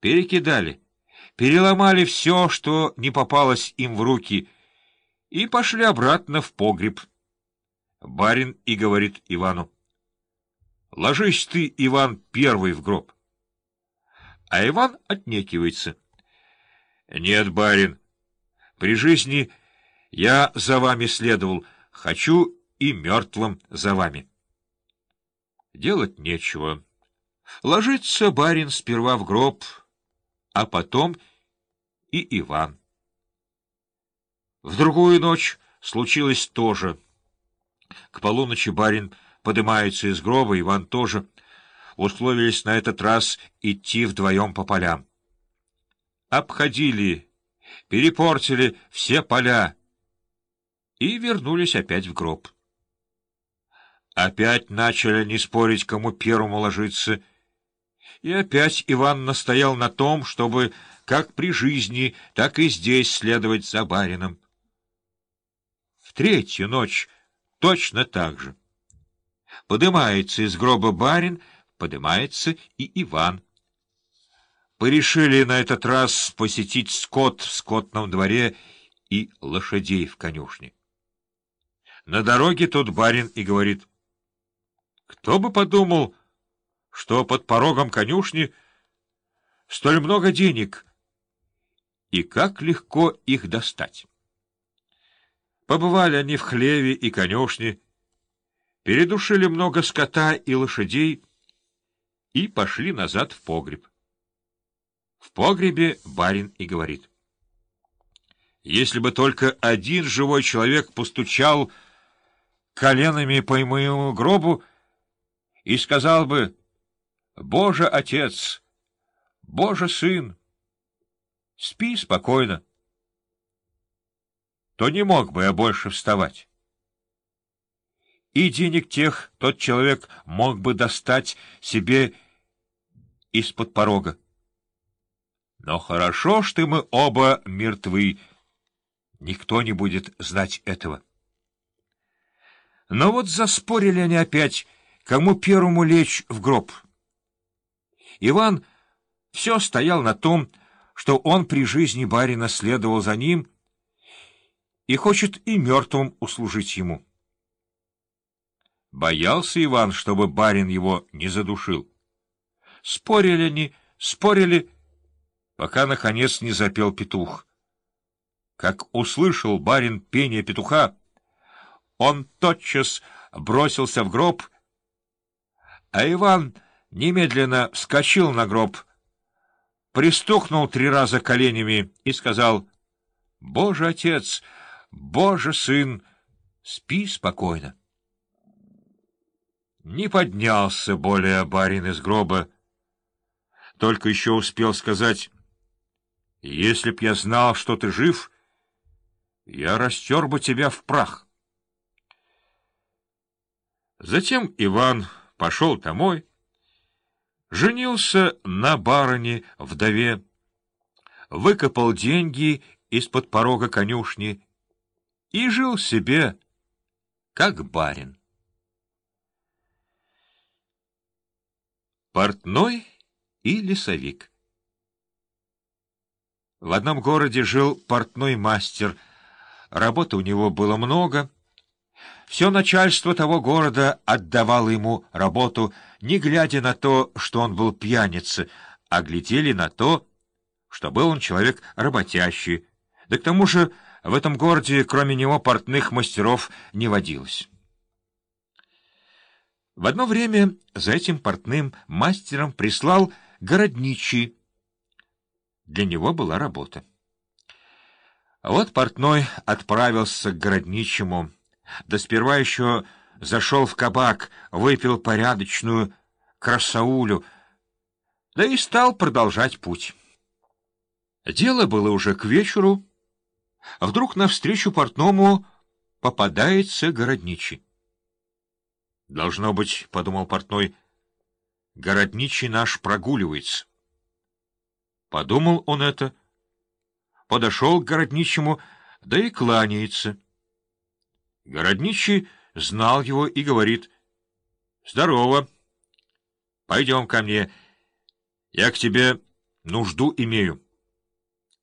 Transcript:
перекидали, переломали все, что не попалось им в руки, и пошли обратно в погреб. Барин и говорит Ивану, «Ложись ты, Иван, первый в гроб». А Иван отнекивается. «Нет, барин, при жизни я за вами следовал, хочу и мертвым за вами». Делать нечего. Ложится барин сперва в гроб, а потом и Иван. В другую ночь случилось то же. К полуночи барин поднимается из гроба, Иван тоже. Условились на этот раз идти вдвоем по полям. Обходили, перепортили все поля и вернулись опять в гроб. Опять начали не спорить, кому первому ложиться, и опять Иван настоял на том, чтобы как при жизни, так и здесь следовать за барином. В третью ночь точно так же. Подымается из гроба барин, подымается и Иван. Порешили на этот раз посетить скот в скотном дворе и лошадей в конюшне. На дороге тот барин и говорит — кто бы подумал, что под порогом конюшни столь много денег, и как легко их достать. Побывали они в хлеве и конюшне, передушили много скота и лошадей и пошли назад в погреб. В погребе барин и говорит. Если бы только один живой человек постучал коленами по моему гробу, и сказал бы «Боже, Отец! Боже, Сын! Спи спокойно!» то не мог бы я больше вставать. И денег тех тот человек мог бы достать себе из-под порога. Но хорошо, что мы оба мертвы. Никто не будет знать этого. Но вот заспорили они опять кому первому лечь в гроб. Иван все стоял на том, что он при жизни барина следовал за ним и хочет и мертвым услужить ему. Боялся Иван, чтобы барин его не задушил. Спорили они, спорили, пока, наконец, не запел петух. Как услышал барин пение петуха, он тотчас бросился в гроб — а Иван немедленно вскочил на гроб, пристукнул три раза коленями и сказал, «Боже, отец, Боже, сын, спи спокойно». Не поднялся более барин из гроба, только еще успел сказать, «Если б я знал, что ты жив, я растер бы тебя в прах». Затем Иван пошел домой, женился на барыне-вдове, выкопал деньги из-под порога конюшни и жил себе, как барин. Портной и лесовик В одном городе жил портной мастер. Работы у него было много — все начальство того города отдавало ему работу, не глядя на то, что он был пьяница, а глядели на то, что был он человек работящий. Да к тому же в этом городе, кроме него, портных мастеров не водилось. В одно время за этим портным мастером прислал городничий. Для него была работа. Вот портной отправился к городничему, да сперва еще зашел в кабак, выпил порядочную красаулю, да и стал продолжать путь. Дело было уже к вечеру, а вдруг навстречу портному попадается городничий. «Должно быть, — подумал портной, — городничий наш прогуливается». Подумал он это, подошел к городничему, да и кланяется — Городничий знал его и говорит, — Здорово. Пойдем ко мне. Я к тебе нужду имею.